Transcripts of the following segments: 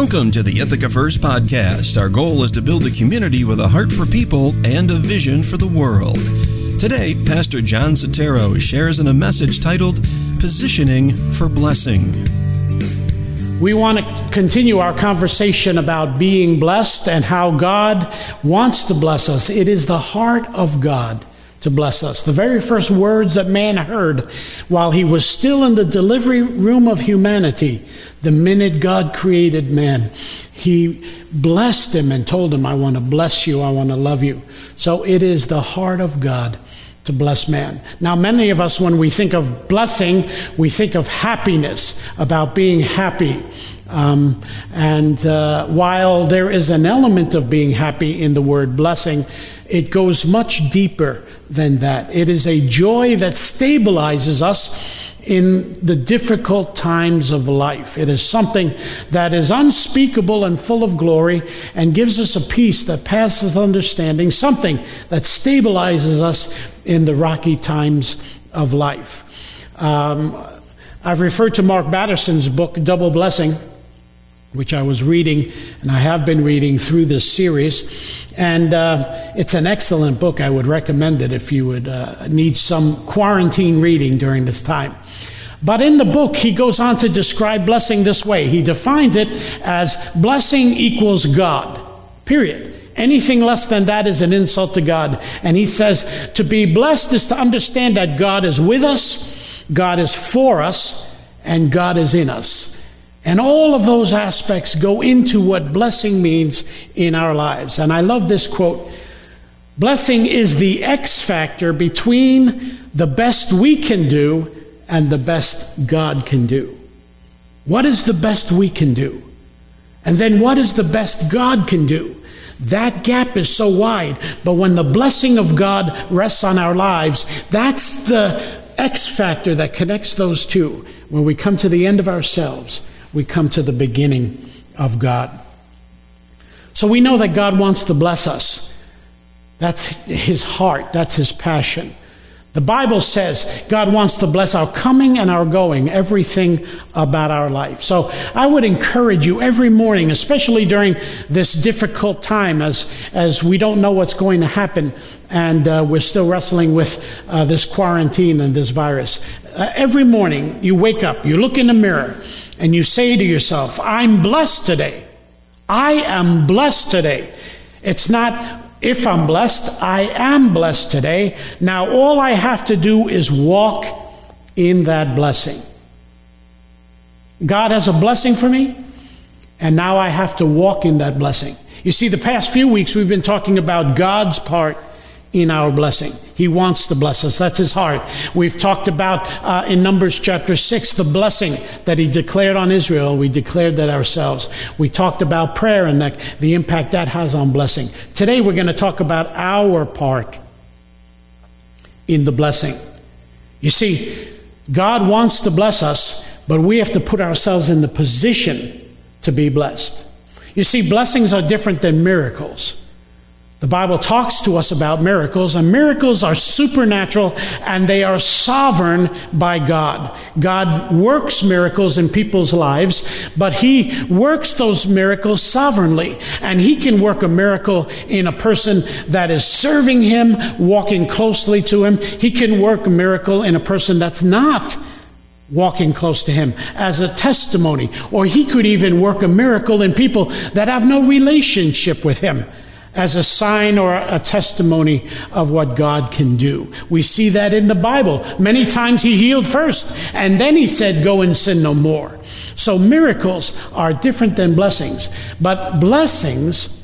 Welcome to the Ithaca First podcast. Our goal is to build a community with a heart for people and a vision for the world. Today, Pastor John Sotero shares in a message titled Positioning for Blessing. We want to continue our conversation about being blessed and how God wants to bless us. It is the heart of God to bless us. The very first words that man heard while he was still in the delivery room of humanity, the minute God created man, he blessed him and told him, I want to bless you, I want to love you. So it is the heart of God to bless man. Now, many of us, when we think of blessing, we think of happiness, about being happy. Um, and uh, while there is an element of being happy in the word blessing, it goes much deeper than that. It is a joy that stabilizes us in the difficult times of life. It is something that is unspeakable and full of glory and gives us a peace that passes understanding, something that stabilizes us in the rocky times of life. Um, I've referred to Mark Batterson's book, Double Blessing which I was reading, and I have been reading through this series. And uh, it's an excellent book. I would recommend it if you would uh, need some quarantine reading during this time. But in the book, he goes on to describe blessing this way. He defines it as blessing equals God, period. Anything less than that is an insult to God. And he says to be blessed is to understand that God is with us, God is for us, and God is in us. And all of those aspects go into what blessing means in our lives. And I love this quote Blessing is the X factor between the best we can do and the best God can do. What is the best we can do? And then what is the best God can do? That gap is so wide, but when the blessing of God rests on our lives, that's the X factor that connects those two. When we come to the end of ourselves, we come to the beginning of God. So we know that God wants to bless us. That's his heart, that's his passion. The Bible says God wants to bless our coming and our going, everything about our life. So I would encourage you every morning, especially during this difficult time as, as we don't know what's going to happen and uh, we're still wrestling with uh, this quarantine and this virus. Uh, every morning you wake up, you look in the mirror, and you say to yourself, I'm blessed today. I am blessed today. It's not if I'm blessed, I am blessed today. Now, all I have to do is walk in that blessing. God has a blessing for me, and now I have to walk in that blessing. You see, the past few weeks we've been talking about God's part in our blessing. He wants to bless us. That's his heart. We've talked about uh, in Numbers chapter 6 the blessing that he declared on Israel. We declared that ourselves. We talked about prayer and the, the impact that has on blessing. Today we're going to talk about our part in the blessing. You see, God wants to bless us, but we have to put ourselves in the position to be blessed. You see, blessings are different than miracles. The Bible talks to us about miracles, and miracles are supernatural and they are sovereign by God. God works miracles in people's lives, but He works those miracles sovereignly. And He can work a miracle in a person that is serving Him, walking closely to Him. He can work a miracle in a person that's not walking close to him as a testimony. Or he could even work a miracle in people that have no relationship with him as a sign or a testimony of what God can do. We see that in the Bible. Many times he healed first, and then he said, Go and sin no more. So miracles are different than blessings, but blessings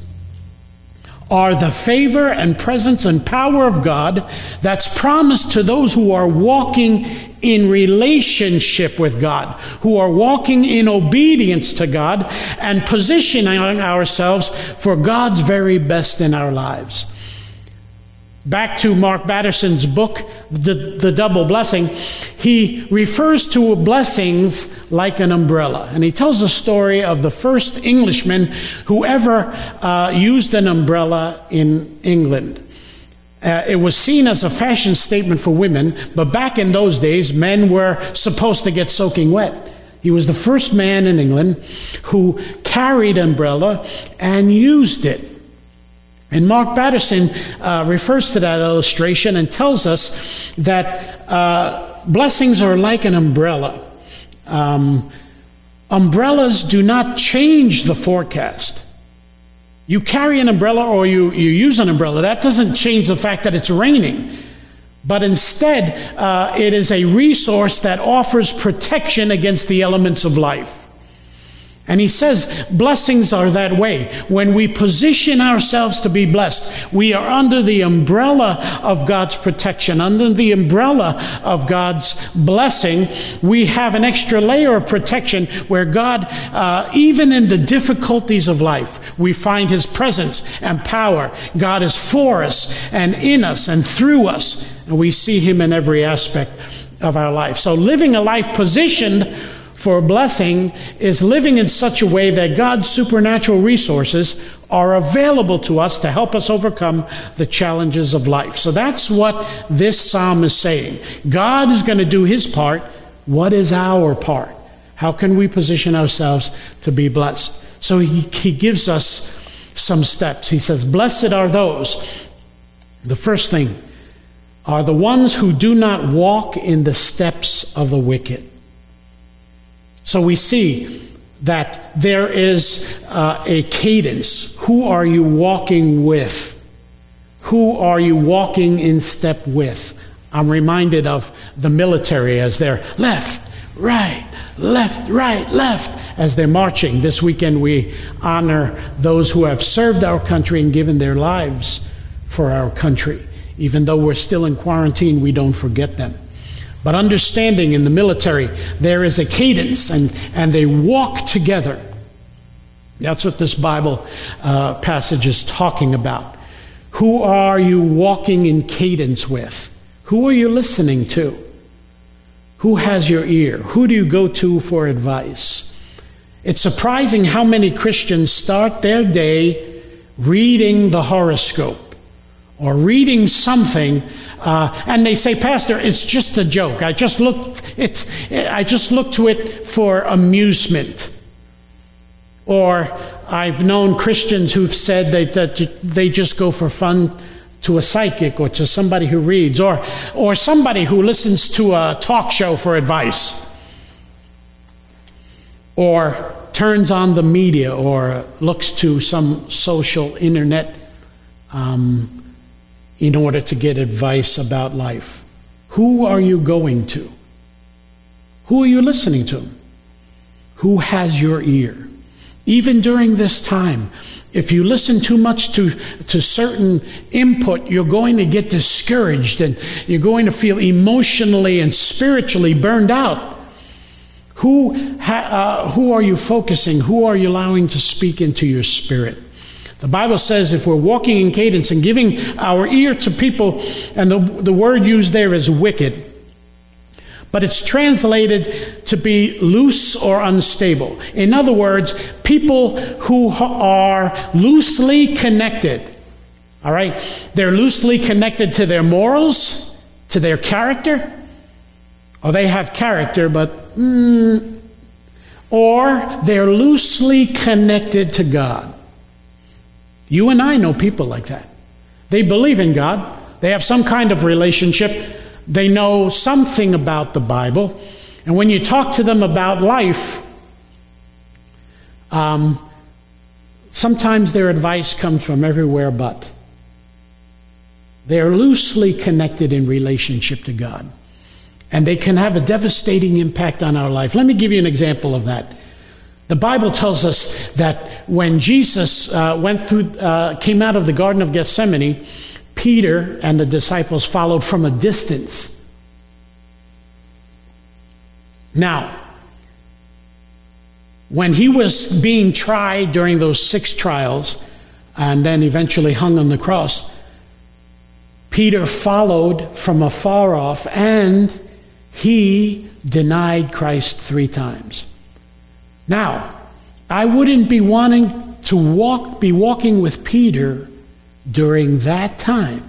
are the favor and presence and power of God that's promised to those who are walking in relationship with God, who are walking in obedience to God and positioning ourselves for God's very best in our lives. Back to Mark Batterson's book, the, the, Double Blessing, he refers to blessings like an umbrella. And he tells the story of the first Englishman who ever uh, used an umbrella in England. Uh, it was seen as a fashion statement for women, but back in those days, men were supposed to get soaking wet. He was the first man in England who carried umbrella and used it. And Mark Batterson uh, refers to that illustration and tells us that uh, blessings are like an umbrella. Um, umbrellas do not change the forecast. You carry an umbrella or you, you use an umbrella, that doesn't change the fact that it's raining. But instead, uh, it is a resource that offers protection against the elements of life. And he says blessings are that way. When we position ourselves to be blessed, we are under the umbrella of God's protection, under the umbrella of God's blessing. We have an extra layer of protection where God, uh, even in the difficulties of life, we find his presence and power. God is for us and in us and through us, and we see him in every aspect of our life. So living a life positioned for a blessing is living in such a way that God's supernatural resources are available to us to help us overcome the challenges of life. So that's what this psalm is saying. God is going to do his part. What is our part? How can we position ourselves to be blessed? So he, he gives us some steps. He says, Blessed are those. The first thing are the ones who do not walk in the steps of the wicked. So we see that there is uh, a cadence. Who are you walking with? Who are you walking in step with? I'm reminded of the military as they're left, right, left, right, left as they're marching. This weekend we honor those who have served our country and given their lives for our country. Even though we're still in quarantine, we don't forget them. But understanding in the military, there is a cadence and, and they walk together. That's what this Bible uh, passage is talking about. Who are you walking in cadence with? Who are you listening to? Who has your ear? Who do you go to for advice? It's surprising how many Christians start their day reading the horoscope or reading something uh, and they say, Pastor, it's just a joke. I just look, it's, I just look to it for amusement. Or I've known Christians who've said that, that they just go for fun to a psychic or to somebody who reads, or, or somebody who listens to a talk show for advice, or turns on the media, or looks to some social internet um, in order to get advice about life. Who are you going to? Who are you listening to? Who has your ear? Even during this time, if you listen too much to, to certain input, you're going to get discouraged and you're going to feel emotionally and spiritually burned out. Who, ha, uh, who are you focusing? Who are you allowing to speak into your spirit? The Bible says if we're walking in cadence and giving our ear to people, and the, the word used there is wicked, but it's translated to be loose or unstable. In other words, people who are loosely connected. All right? They're loosely connected to their morals, to their character, or they have character, but. Mm, or they're loosely connected to God. You and I know people like that. They believe in God, they have some kind of relationship, they know something about the Bible. And when you talk to them about life, um, sometimes their advice comes from everywhere but. They're loosely connected in relationship to God. And they can have a devastating impact on our life. Let me give you an example of that. The Bible tells us that when Jesus uh, went through, uh, came out of the Garden of Gethsemane, Peter and the disciples followed from a distance. Now, when he was being tried during those six trials and then eventually hung on the cross, Peter followed from afar off and he denied Christ three times. Now, I wouldn't be wanting to walk, be walking with Peter during that time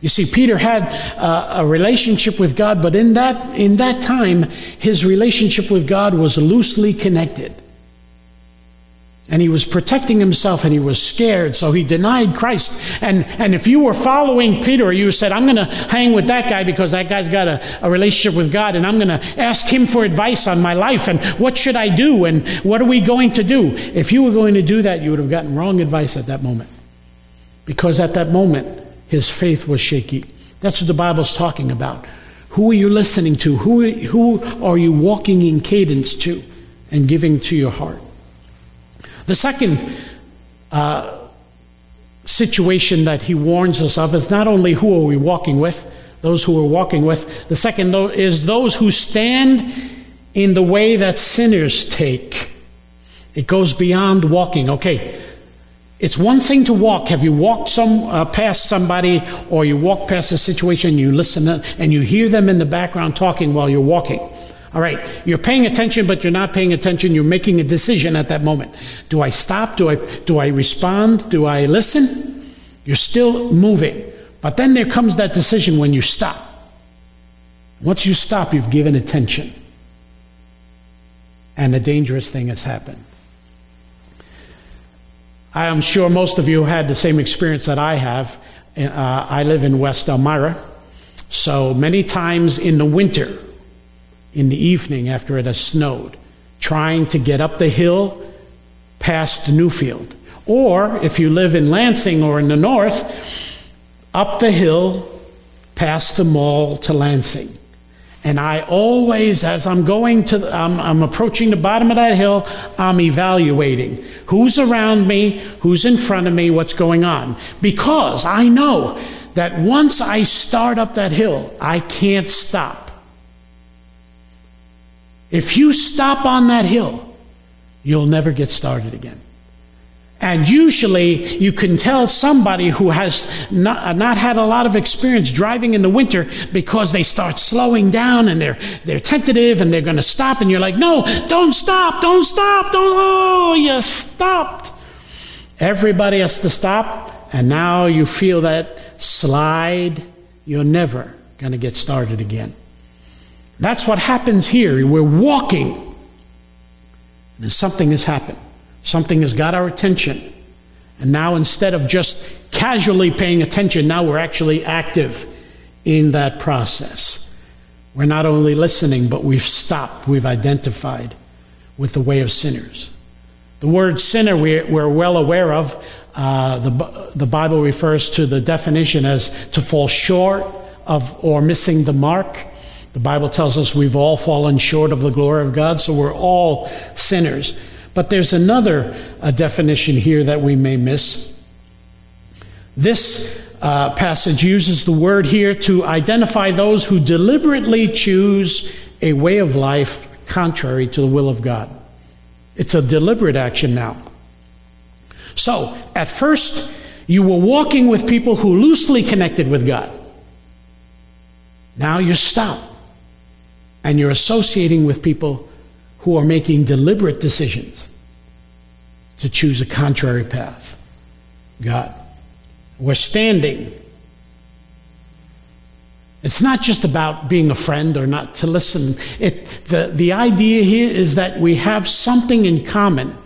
You see, Peter had uh, a relationship with God, but in that, in that time, his relationship with God was loosely connected. And he was protecting himself and he was scared, so he denied Christ. And, and if you were following Peter, you said, I'm going to hang with that guy because that guy's got a, a relationship with God, and I'm going to ask him for advice on my life and what should I do and what are we going to do. If you were going to do that, you would have gotten wrong advice at that moment. Because at that moment, his faith was shaky. That's what the Bible's talking about. Who are you listening to? Who, who are you walking in cadence to and giving to your heart? The second uh, situation that he warns us of is not only who are we walking with, those who we're walking with, the second is those who stand in the way that sinners take. It goes beyond walking. Okay, it's one thing to walk. Have you walked some uh, past somebody, or you walk past a situation, and you listen, and you hear them in the background talking while you're walking? All right, you're paying attention, but you're not paying attention. You're making a decision at that moment. Do I stop? Do I, do I respond? Do I listen? You're still moving. But then there comes that decision when you stop. Once you stop, you've given attention. And a dangerous thing has happened. I am sure most of you had the same experience that I have. Uh, I live in West Elmira. So many times in the winter, in the evening after it has snowed, trying to get up the hill past Newfield. Or if you live in Lansing or in the north, up the hill past the mall to Lansing. And I always, as I'm going to, I'm, I'm, approaching the bottom of that hill, I'm evaluating who's around me, who's in front of me, what's going on. Because I know that once I start up that hill, I can't stop. If you stop on that hill, you'll never get started again. And usually you can tell somebody who has not, uh, not, had a lot of experience driving in the winter because they start slowing down and they're, they're tentative and they're going to stop. And you're like, no, don't stop, don't stop, don't, oh, you stopped. Everybody has to stop. And now you feel that slide. You're never going to get started again. That's what happens here. We're walking, and something has happened. Something has got our attention. And now, instead of just casually paying attention, now we're actually active in that process. We're not only listening, but we've stopped, we've identified with the way of sinners. The word sinner we're, we're well aware of. Uh, the, the Bible refers to the definition as to fall short of or missing the mark. The Bible tells us we've all fallen short of the glory of God, so we're all sinners. But there's another uh, definition here that we may miss. This uh, passage uses the word here to identify those who deliberately choose a way of life contrary to the will of God. It's a deliberate action now. So, at first, you were walking with people who loosely connected with God. Now you stop and you're associating with people who are making deliberate decisions to choose a contrary path. God. We're standing. It's not just about being a friend or not to listen. It, the, the idea here is that we have something in common.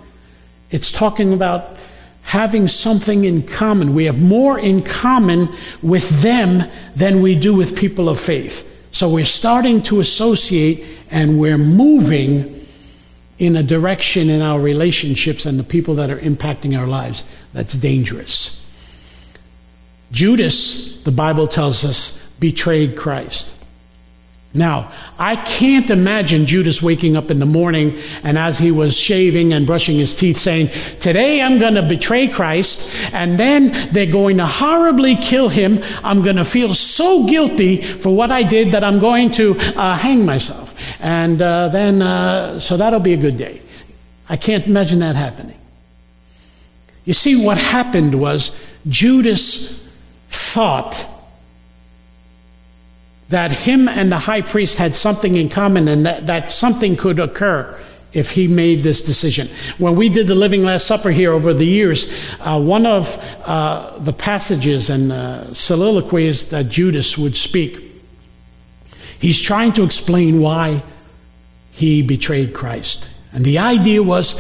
It's talking about having something in common. We have more in common with them than we do with people of faith. So we're starting to associate and we're moving in a direction in our relationships and the people that are impacting our lives that's dangerous. Judas, the Bible tells us, betrayed Christ. Now, I can't imagine Judas waking up in the morning and as he was shaving and brushing his teeth saying, Today I'm going to betray Christ, and then they're going to horribly kill him. I'm going to feel so guilty for what I did that I'm going to uh, hang myself. And uh, then, uh, so that'll be a good day. I can't imagine that happening. You see, what happened was Judas thought that him and the high priest had something in common and that, that something could occur if he made this decision. When we did the Living Last Supper here over the years, uh, one of uh, the passages and uh, soliloquies that Judas would speak, he's trying to explain why he betrayed Christ. And the idea was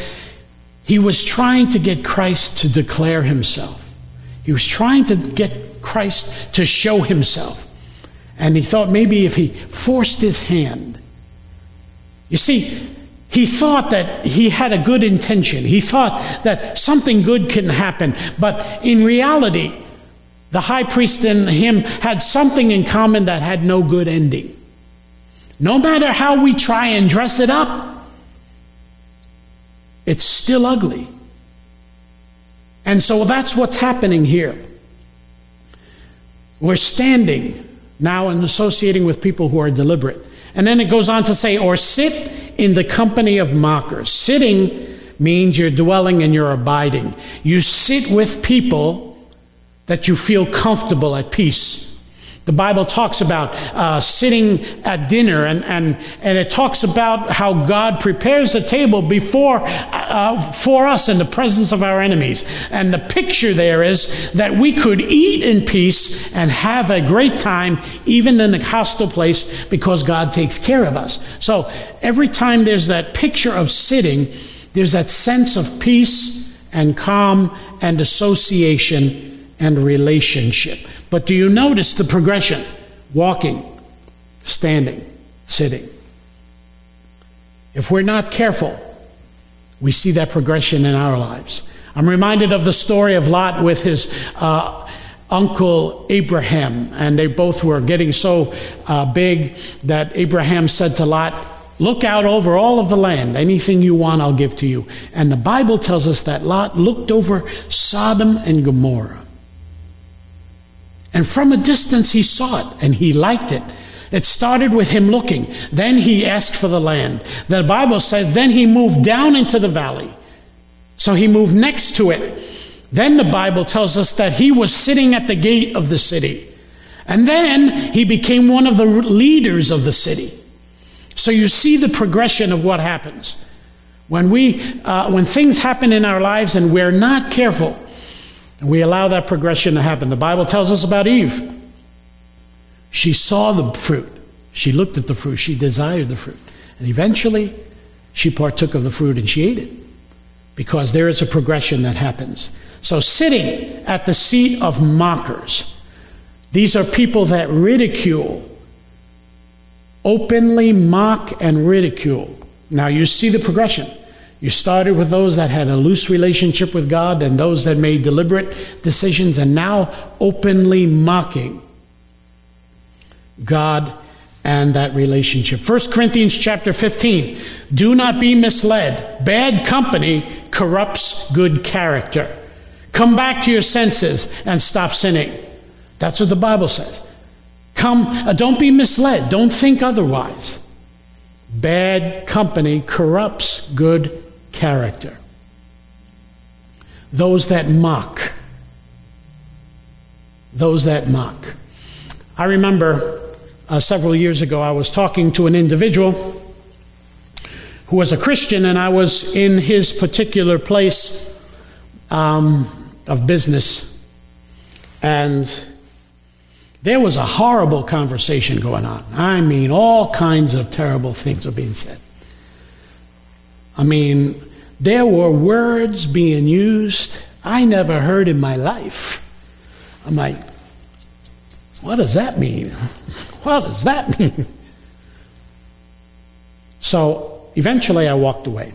he was trying to get Christ to declare himself. He was trying to get Christ to show himself. And he thought maybe if he forced his hand. You see, he thought that he had a good intention. He thought that something good can happen. But in reality, the high priest and him had something in common that had no good ending. No matter how we try and dress it up, it's still ugly. And so that's what's happening here. We're standing now and associating with people who are deliberate. And then it goes on to say, or sit in the company of mockers. Sitting means you're dwelling and you're abiding. You sit with people that you feel comfortable at peace. The Bible talks about uh, sitting at dinner, and, and, and it talks about how God prepares a table before uh, for us in the presence of our enemies. And the picture there is that we could eat in peace and have a great time, even in a hostile place, because God takes care of us. So every time there's that picture of sitting, there's that sense of peace and calm and association and relationship. But do you notice the progression? Walking, standing, sitting. If we're not careful, we see that progression in our lives. I'm reminded of the story of Lot with his uh, uncle Abraham, and they both were getting so uh, big that Abraham said to Lot, Look out over all of the land. Anything you want, I'll give to you. And the Bible tells us that Lot looked over Sodom and Gomorrah. And from a distance, he saw it and he liked it. It started with him looking. Then he asked for the land. The Bible says, then he moved down into the valley. So he moved next to it. Then the Bible tells us that he was sitting at the gate of the city. And then he became one of the leaders of the city. So you see the progression of what happens. When, we, uh, when things happen in our lives and we're not careful, and we allow that progression to happen. The Bible tells us about Eve. She saw the fruit, she looked at the fruit, she desired the fruit. And eventually, she partook of the fruit and she ate it because there is a progression that happens. So, sitting at the seat of mockers, these are people that ridicule, openly mock and ridicule. Now, you see the progression. You started with those that had a loose relationship with God and those that made deliberate decisions and now openly mocking God and that relationship. 1 Corinthians chapter 15. Do not be misled. Bad company corrupts good character. Come back to your senses and stop sinning. That's what the Bible says. Come, uh, don't be misled. Don't think otherwise. Bad company corrupts good character. Those that mock. Those that mock. I remember uh, several years ago, I was talking to an individual who was a Christian, and I was in his particular place um, of business. And there was a horrible conversation going on. I mean, all kinds of terrible things were being said. I mean, there were words being used I never heard in my life. I'm like, what does that mean? What does that mean? So eventually I walked away.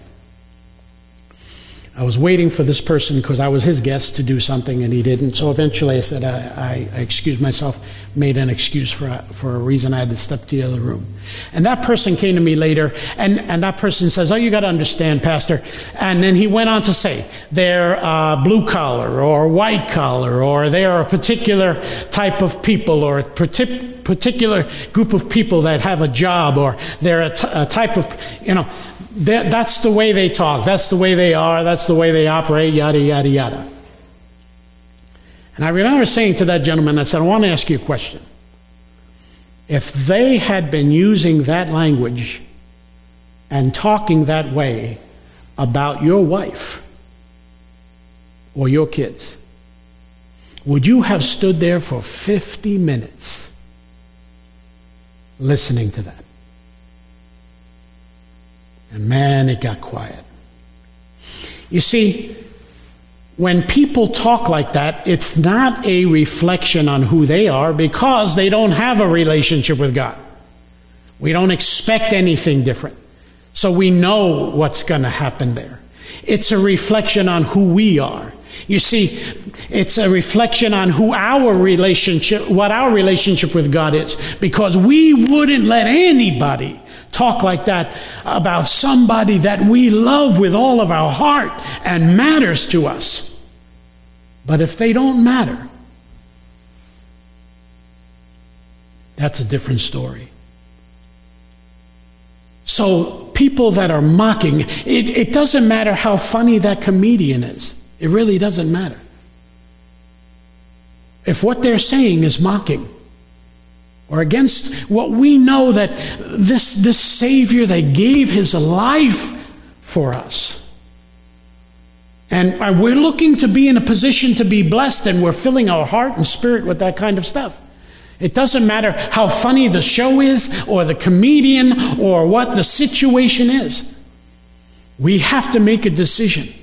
I was waiting for this person because I was his guest to do something and he didn't. So eventually I said, I, I, I, excused myself, made an excuse for a, for a reason I had to step to the other room. And that person came to me later and, and that person says, Oh, you got to understand, Pastor. And then he went on to say, They're uh, blue collar or white collar or they are a particular type of people or a particular group of people that have a job or they're a, t- a type of, you know that, that's the way they talk, that's the way they are, that's the way they operate, yada, yada, yada. And I remember saying to that gentleman, I said, I want to ask you a question. If they had been using that language and talking that way about your wife or your kids, would you have stood there for 50 minutes listening to that? And man, it got quiet. You see, when people talk like that, it's not a reflection on who they are because they don't have a relationship with God. We don't expect anything different. So we know what's going to happen there. It's a reflection on who we are. You see, it's a reflection on who our relationship, what our relationship with God is, because we wouldn't let anybody talk like that about somebody that we love with all of our heart and matters to us. But if they don't matter, that's a different story. So, people that are mocking, it, it doesn't matter how funny that comedian is. It really doesn't matter. If what they're saying is mocking or against what we know that this, this Savior that gave his life for us. And we're looking to be in a position to be blessed, and we're filling our heart and spirit with that kind of stuff. It doesn't matter how funny the show is, or the comedian, or what the situation is. We have to make a decision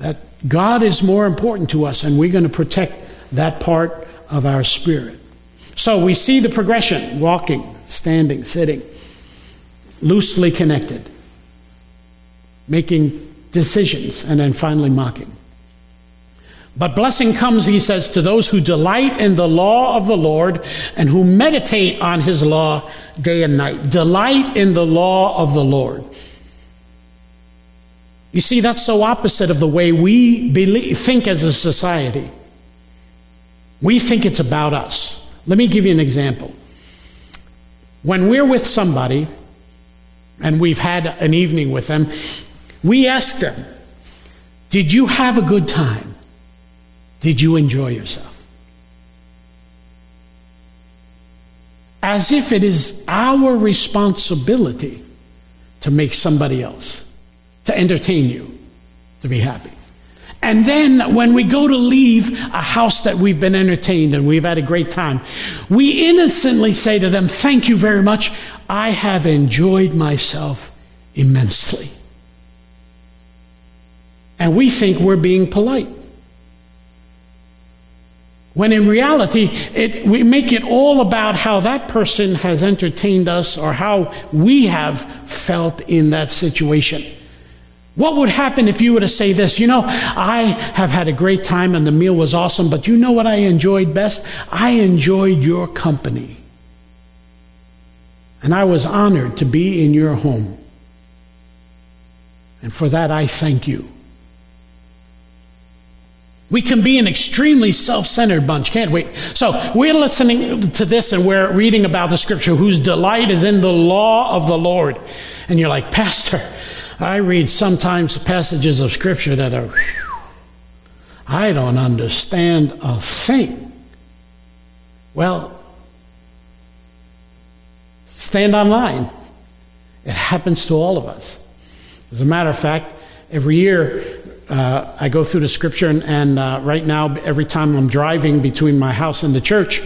that God is more important to us, and we're going to protect that part of our spirit. So we see the progression walking, standing, sitting, loosely connected, making decisions, and then finally mocking. But blessing comes, he says, to those who delight in the law of the Lord and who meditate on his law day and night. Delight in the law of the Lord. You see, that's so opposite of the way we believe, think as a society. We think it's about us. Let me give you an example. When we're with somebody and we've had an evening with them, we ask them, Did you have a good time? Did you enjoy yourself? As if it is our responsibility to make somebody else, to entertain you, to be happy. And then when we go to leave a house that we've been entertained and we've had a great time, we innocently say to them, Thank you very much. I have enjoyed myself immensely. And we think we're being polite. When in reality, it, we make it all about how that person has entertained us or how we have felt in that situation. What would happen if you were to say this? You know, I have had a great time and the meal was awesome, but you know what I enjoyed best? I enjoyed your company. And I was honored to be in your home. And for that, I thank you. We can be an extremely self centered bunch, can't we? So we're listening to this and we're reading about the scripture whose delight is in the law of the Lord. And you're like, Pastor, I read sometimes passages of scripture that are, I don't understand a thing. Well, stand online. It happens to all of us. As a matter of fact, every year uh, I go through the scripture, and, and uh, right now, every time I'm driving between my house and the church,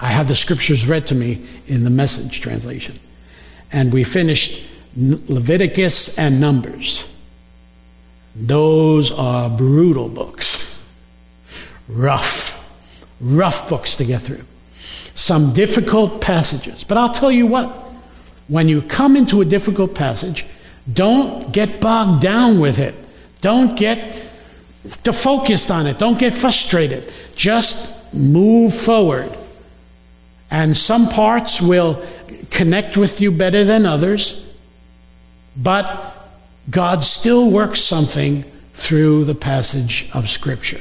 I have the scriptures read to me in the message translation. And we finished Leviticus and Numbers. Those are brutal books. Rough, rough books to get through. Some difficult passages. But I'll tell you what, when you come into a difficult passage, don't get bogged down with it. Don't get focused on it. Don't get frustrated. Just move forward. And some parts will connect with you better than others, but God still works something through the passage of Scripture.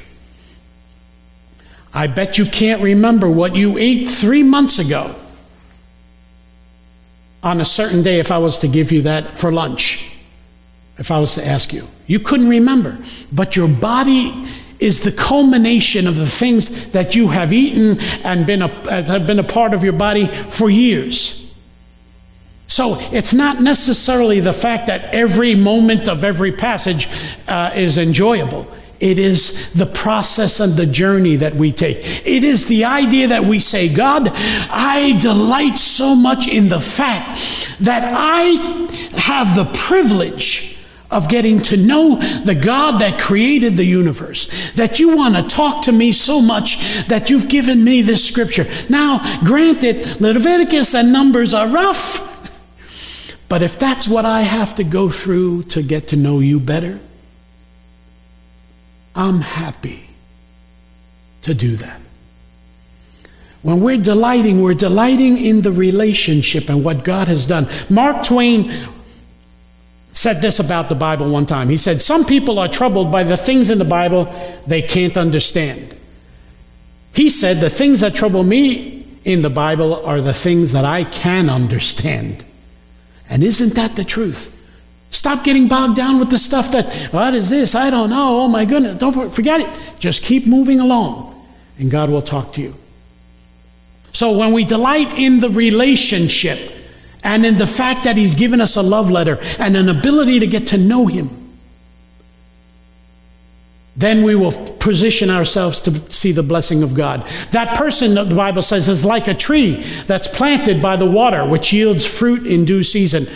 I bet you can't remember what you ate three months ago on a certain day if I was to give you that for lunch if I was to ask you. You couldn't remember, but your body is the culmination of the things that you have eaten and been a, have been a part of your body for years. So it's not necessarily the fact that every moment of every passage uh, is enjoyable. It is the process and the journey that we take. It is the idea that we say, God, I delight so much in the fact that I have the privilege of getting to know the God that created the universe. That you want to talk to me so much that you've given me this scripture. Now, granted, Leviticus and Numbers are rough. But if that's what I have to go through to get to know you better, I'm happy to do that. When we're delighting, we're delighting in the relationship and what God has done. Mark Twain said this about the Bible one time. He said, Some people are troubled by the things in the Bible they can't understand. He said, The things that trouble me in the Bible are the things that I can understand. And isn't that the truth? Stop getting bogged down with the stuff that, what is this? I don't know. Oh my goodness. Don't forget it. Just keep moving along, and God will talk to you. So when we delight in the relationship and in the fact that He's given us a love letter and an ability to get to know Him, then we will position ourselves to see the blessing of God. That person, the Bible says, is like a tree that's planted by the water, which yields fruit in due season.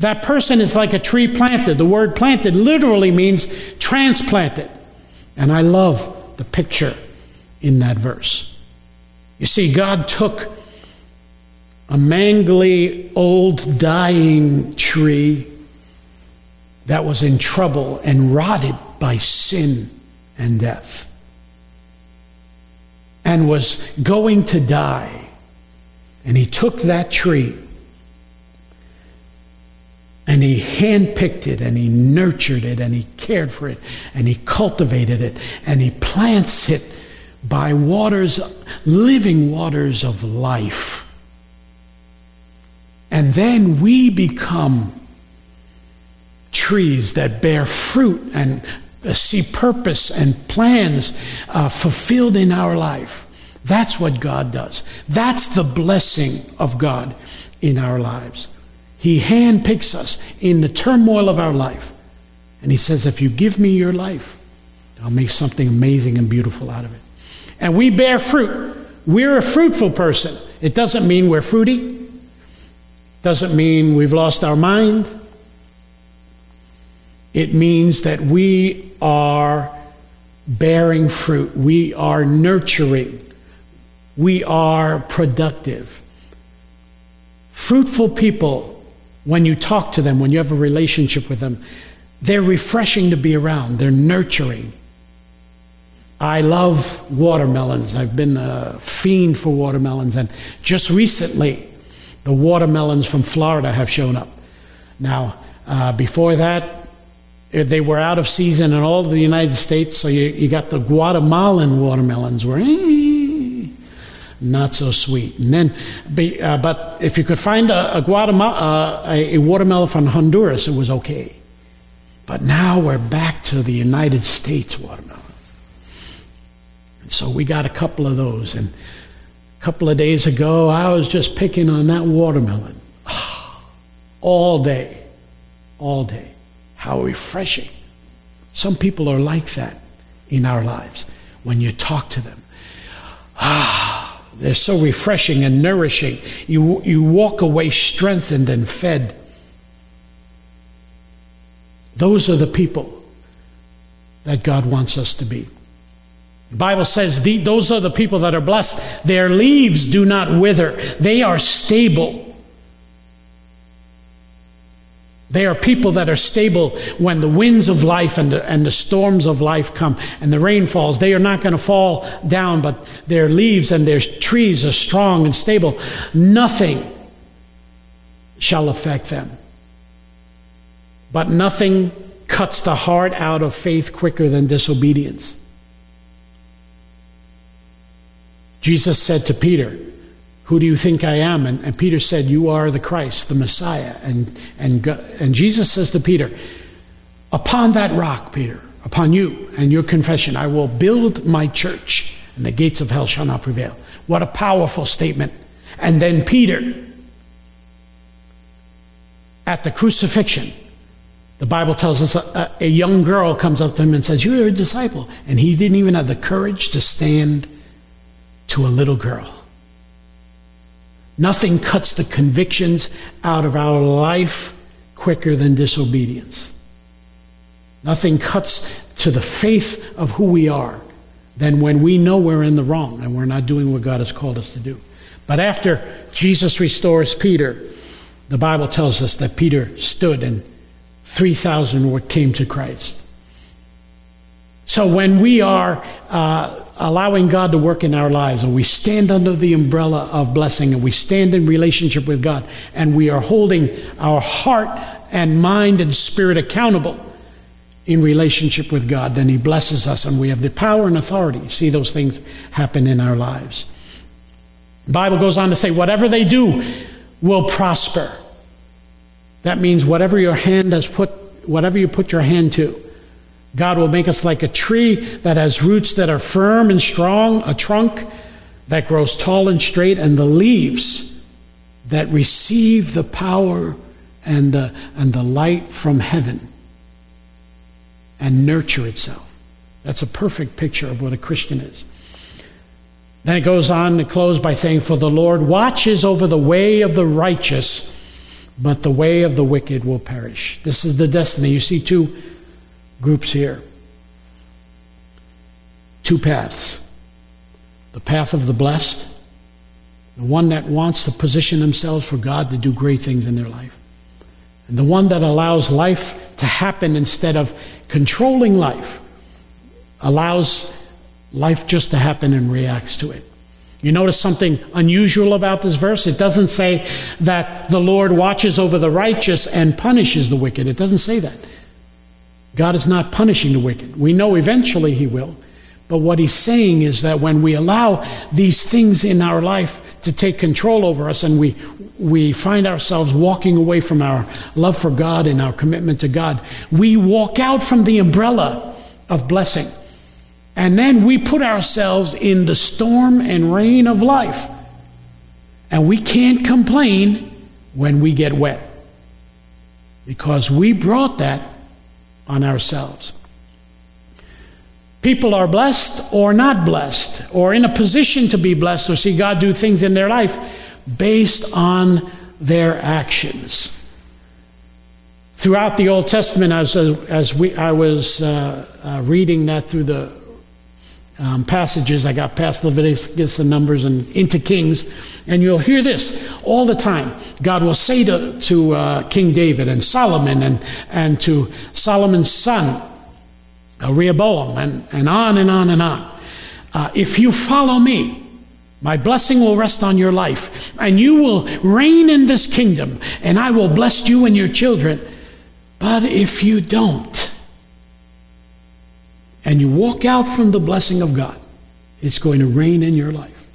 That person is like a tree planted. The word planted literally means transplanted. And I love the picture in that verse. You see, God took a mangly, old, dying tree that was in trouble and rotted by sin and death and was going to die. And he took that tree and he handpicked it and he nurtured it and he cared for it and he cultivated it and he plants it by waters, living waters of life. And then we become trees that bear fruit and see purpose and plans uh, fulfilled in our life. That's what God does. That's the blessing of God in our lives. He handpicks us in the turmoil of our life. And He says, If you give me your life, I'll make something amazing and beautiful out of it. And we bear fruit. We're a fruitful person. It doesn't mean we're fruity, doesn't mean we've lost our mind. It means that we are bearing fruit, we are nurturing, we are productive. Fruitful people, when you talk to them, when you have a relationship with them, they're refreshing to be around, they're nurturing. I love watermelons. I've been a fiend for watermelons, and just recently, the watermelons from Florida have shown up. Now, uh, before that, they were out of season in all the United States, so you, you got the Guatemalan watermelons were eh, not so sweet. And then, uh, but if you could find a, a Guatemala, uh, a, a watermelon from Honduras, it was okay. But now we're back to the United States watermelon. And so we got a couple of those. And a couple of days ago, I was just picking on that watermelon all day, all day. How refreshing. Some people are like that in our lives when you talk to them. Ah, they're so refreshing and nourishing. You, you walk away strengthened and fed. Those are the people that God wants us to be. The Bible says the, those are the people that are blessed. Their leaves do not wither, they are stable. They are people that are stable when the winds of life and the, and the storms of life come and the rain falls. They are not going to fall down, but their leaves and their trees are strong and stable. Nothing shall affect them. But nothing cuts the heart out of faith quicker than disobedience. Jesus said to Peter, who do you think I am? And, and, Peter said, You are the Christ, the Messiah. And, and, and Jesus says to Peter, Upon that rock, Peter, upon you and your confession, I will build my church, and the gates of hell shall not prevail. What a powerful statement. And then Peter at the crucifixion, the Bible tells us a, a, young girl comes up to him and says, You're a disciple. And he didn't even have the courage to stand to a little girl. Nothing cuts the convictions out of our life quicker than disobedience. Nothing cuts to the faith of who we are than when we know we're in the wrong and we're not doing what God has called us to do. But after Jesus restores Peter, the Bible tells us that Peter stood and 3,000 came to Christ. So when we are uh, allowing God to work in our lives and we stand under the umbrella of blessing and we stand in relationship with God and we are holding our heart and mind and spirit accountable in relationship with God, then He blesses us and we have the power and authority see those things happen in our lives. The Bible goes on to say, whatever they do will prosper. That means whatever your hand has put, whatever you put your hand to, God will make us like a tree that has roots that are firm and strong, a trunk that grows tall and straight, and the leaves that receive the power and the, and the light from heaven and nurture itself. That's a perfect picture of what a Christian is. Then it goes on to close by saying, For the Lord watches over the way of the righteous but the way of the wicked will perish. This is the destiny. You see two groups here, two paths the path of the blessed, the one that wants to position themselves for God to do great things in their life, and the one that allows life to happen instead of controlling life, allows life just to happen and reacts to it. You notice something unusual about this verse? It doesn't say that the Lord watches over the righteous and punishes the wicked. It doesn't say that. God is not punishing the wicked. We know eventually He will. But what He's saying is that when we allow these things in our life to take control over us and we, we find ourselves walking away from our love for God and our commitment to God, we walk out from the umbrella of blessing. And then we put ourselves in the storm and rain of life. And we can't complain when we get wet because we brought that on ourselves. People are blessed or not blessed, or in a position to be blessed or see God do things in their life based on their actions. Throughout the Old Testament, as, as we, I was uh, uh, reading that through the um, passages. I got past Leviticus and Numbers and into Kings, and you'll hear this all the time. God will say to, to uh, King David and Solomon and, and to Solomon's son, uh, Rehoboam, and, and on and on and on. Uh, if you follow me, my blessing will rest on your life, and you will reign in this kingdom, and I will bless you and your children. But if you don't, and you walk out from the blessing of God, it's going to rain in your life.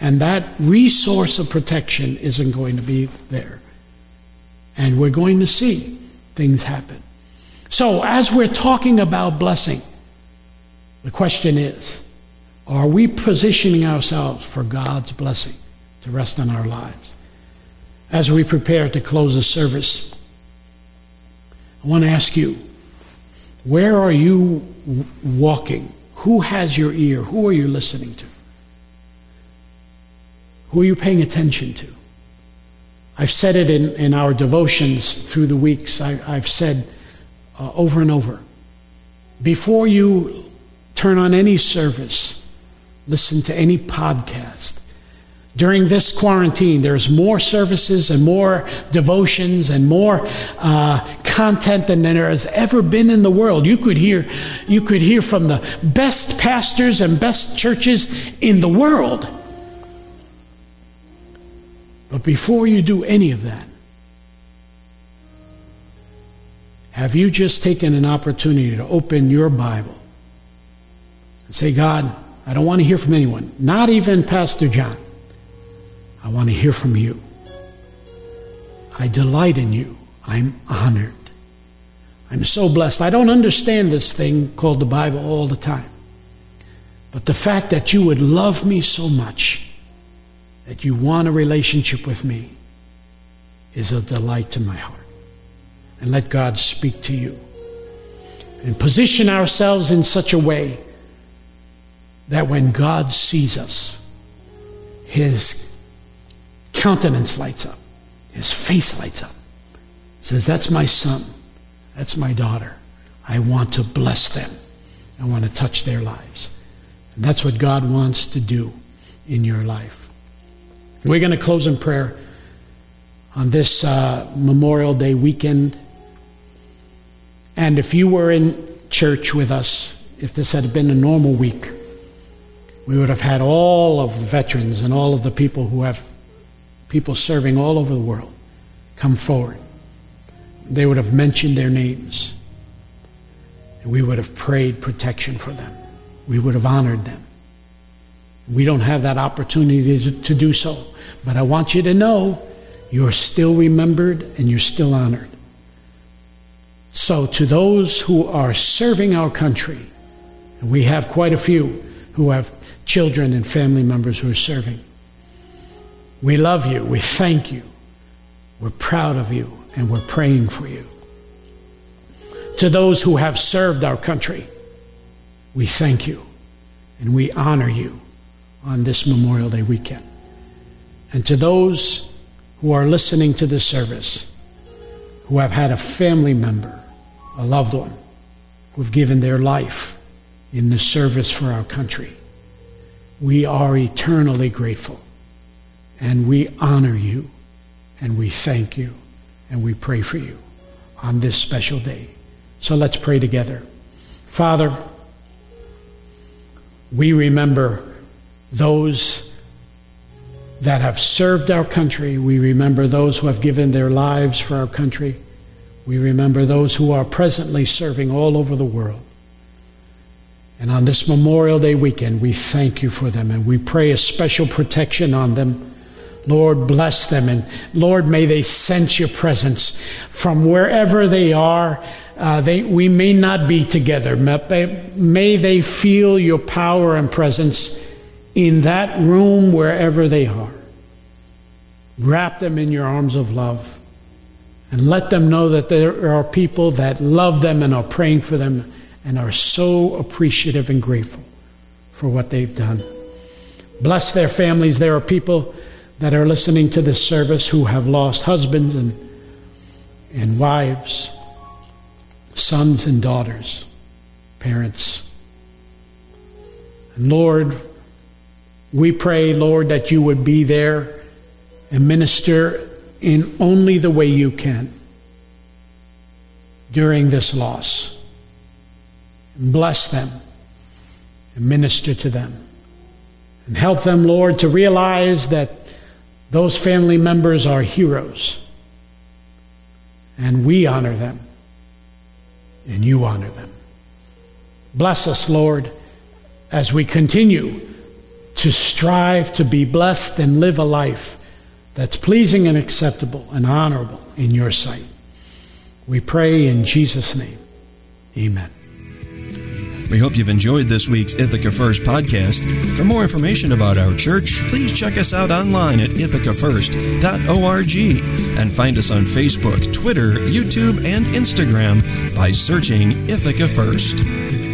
And that resource of protection isn't going to be there. And we're going to see things happen. So, as we're talking about blessing, the question is are we positioning ourselves for God's blessing to rest on our lives? As we prepare to close the service, I want to ask you where are you walking? Who has your ear? Who are you listening to? Who are you paying attention to? I've said it in, in our devotions through the weeks. I, have said uh, over and over before you turn on any service, listen to any podcast, during this quarantine, there's more services and more devotions and more uh, content than there has ever been in the world. You could hear, you could hear from the best pastors and best churches in the world. But before you do any of that, have you just taken an opportunity to open your Bible and say, God, I don't want to hear from anyone, not even Pastor John. I want to hear from you. I delight in you. I'm honored. I'm so blessed. I don't understand this thing called the Bible all the time. But the fact that you would love me so much, that you want a relationship with me, is a delight to my heart. And let God speak to you. And position ourselves in such a way that when God sees us, his countenance lights up, his face lights up. says, That's my son, that's my daughter. I want to bless them, I want to touch their lives. And that's what God wants to do in your life. We're going to close in prayer on this uh, Memorial Day weekend. And if you were in church with us, if this had been a normal week, we would have had all of the veterans and all of the people who have people serving all over the world come forward. They would have mentioned their names. And we would have prayed protection for them. We would have honored them. We don't have that opportunity to, to do so. But I want you to know you're still remembered and you're still honored. So, to those who are serving our country, and we have quite a few who have children and family members who are serving. We love you. We thank you. We're proud of you, and we're praying for you. To those who have served our country, we thank you and we honor you on this Memorial Day weekend. And to those who are listening to this service, who have had a family member, a loved one, who've given their life in the service for our country, we are eternally grateful. And we honor you, and we thank you, and we pray for you on this special day. So let's pray together. Father, we remember those that have served our country. We remember those who have given their lives for our country. We remember those who are presently serving all over the world. And on this Memorial Day weekend, we thank you for them and we pray a special protection on them. Lord, bless them. And Lord, may they sense your presence from wherever they are. Uh, they, we may not be together. But may they feel your power and presence in that room wherever they are. Wrap them in your arms of love and let them know that there are people that love them and are praying for them and are so appreciative and grateful for what they've done. Bless their families. There are people that are listening to this service who have lost husbands and, and wives, sons and daughters, parents. And Lord, we pray, Lord, that you would be there and minister in only the way you can during this loss and bless them and minister to them. And help them, Lord, to realize that those family members are heroes. And we honor them. And you honor them. Bless us, Lord, as we continue to strive to be blessed and live a life that's pleasing and acceptable and honorable in your sight. We pray in Jesus' name. Amen. We hope you've enjoyed this week's Ithaca First podcast. For more information about our church, please check us out online at ithacafirst.org and find us on Facebook, Twitter, YouTube, and Instagram by searching Ithaca First.